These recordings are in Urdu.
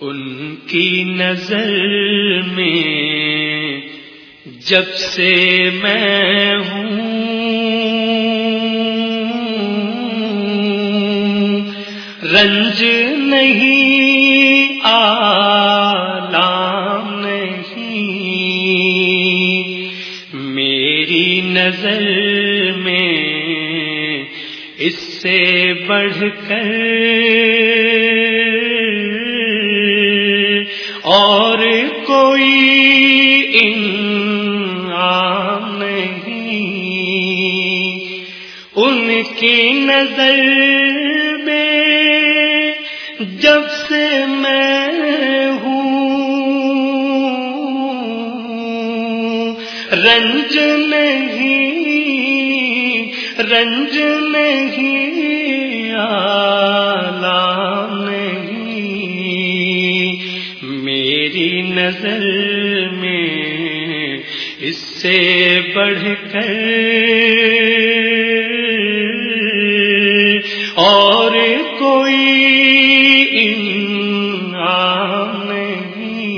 ان کی نظر میں جب سے میں ہوں، رنج نہیں، آلام نہیں۔ میری نظر میں اس سے بڑھ کر انعام نہیں۔ ان کی نظر میں جب سے میں ہوں، رنج نہیں رنج نہیں آلام نظر میں سے بڑھ کر۔ اور کوئی نہیں۔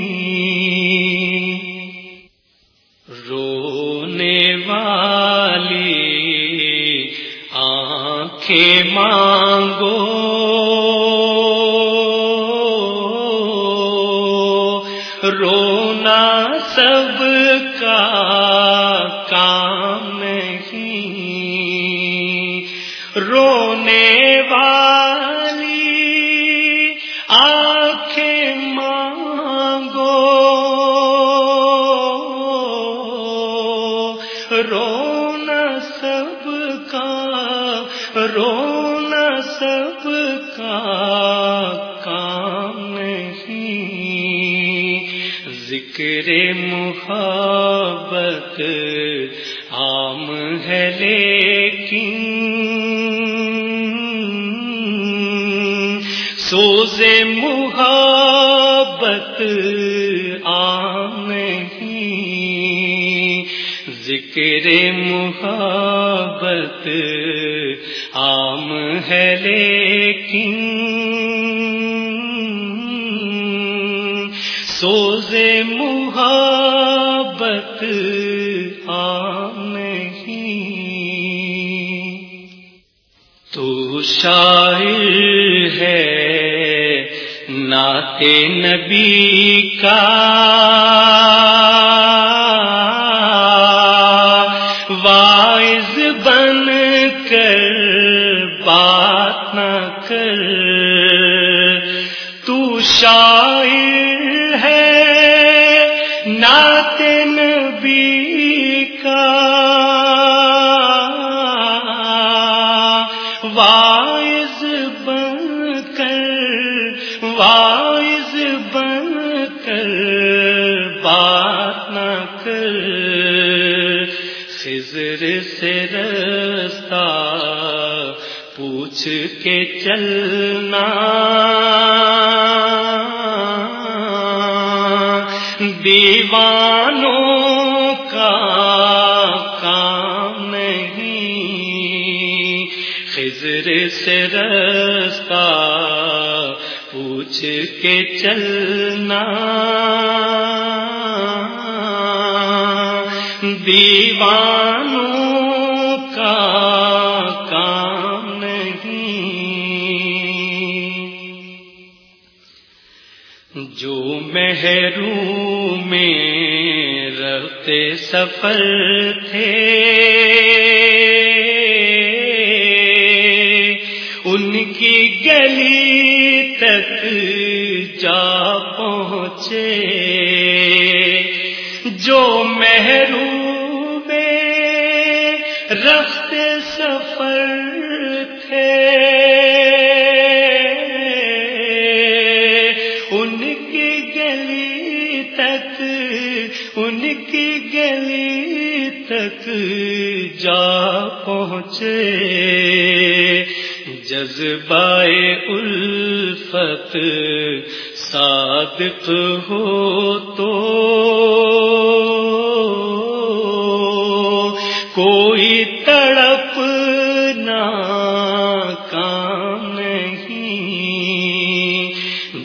رونے والی آنکھیں مانگو۔ رونے والی آنکھیں مانگو۔ رونا سب کا رونا سب کا کام ذکر محبت عام ہے لیکن سوز محبت عام ذکر محبت عام ہے لیکن سوز محبت نہیں۔ تو شاعر ہے نعت نبی کا وائز بن کر بات نہ کر تو شاعر ہے کر وائز بن کر بات نہ کر۔ خزر سے رستہ پوچھ کے چلنا۔ دیوانوں کا کام نہیں۔ خزر سے رستہ پوچھ کے چلنا۔ دیوانوں کا کام نہیں۔ جو محروم میں رہتے سفر تھے کی گلی تک جا پہنچے، جو محروم میں سفر تھے۔ ان کی گلی تک جا پہنچے۔ جذبائے الفت صادق ہو تو کوئی تڑپ نہ کام نہیں۔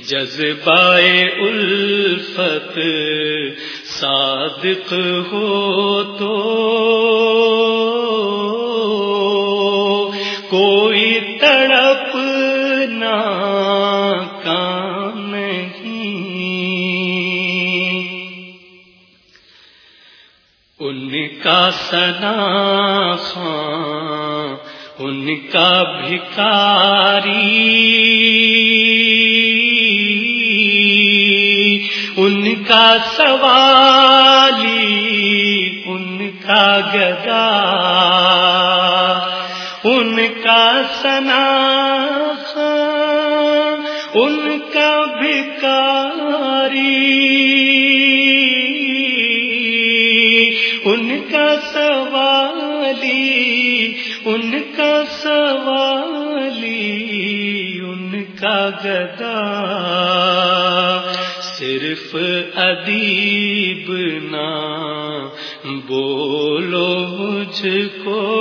جذبائے الفت صادق ہو تو کا سنا خان ان کا بھکاری۔ ان کا سوالی، ان کا گدا۔ ان کا سنا ان کا بھکاری۔ ان کا سوالی، ان کا سوالی، ان کا گدا۔ صرف ادیب نہ، بولو مجھ کو۔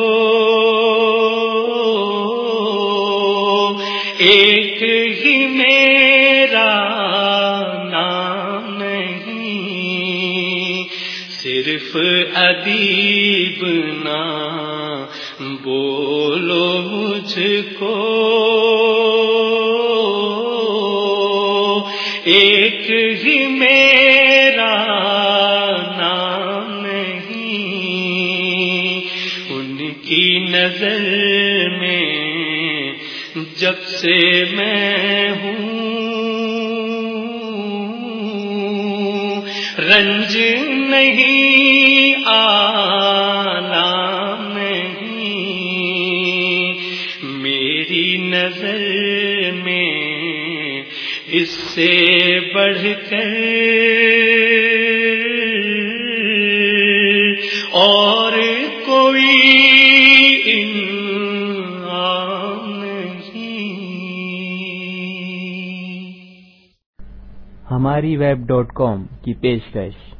ایک ہی میرا ادیب نہ، بولو مجھ کو۔ ایک ہی میرا نام نہیں، ان کی نظر میں جب سے میں ہوں۔ رنج نہیں، آنا نہیں۔ میری نظر میں اس سے بڑھ کر اور کوئی ہماری ویب ڈاٹ کام کی پیشکش۔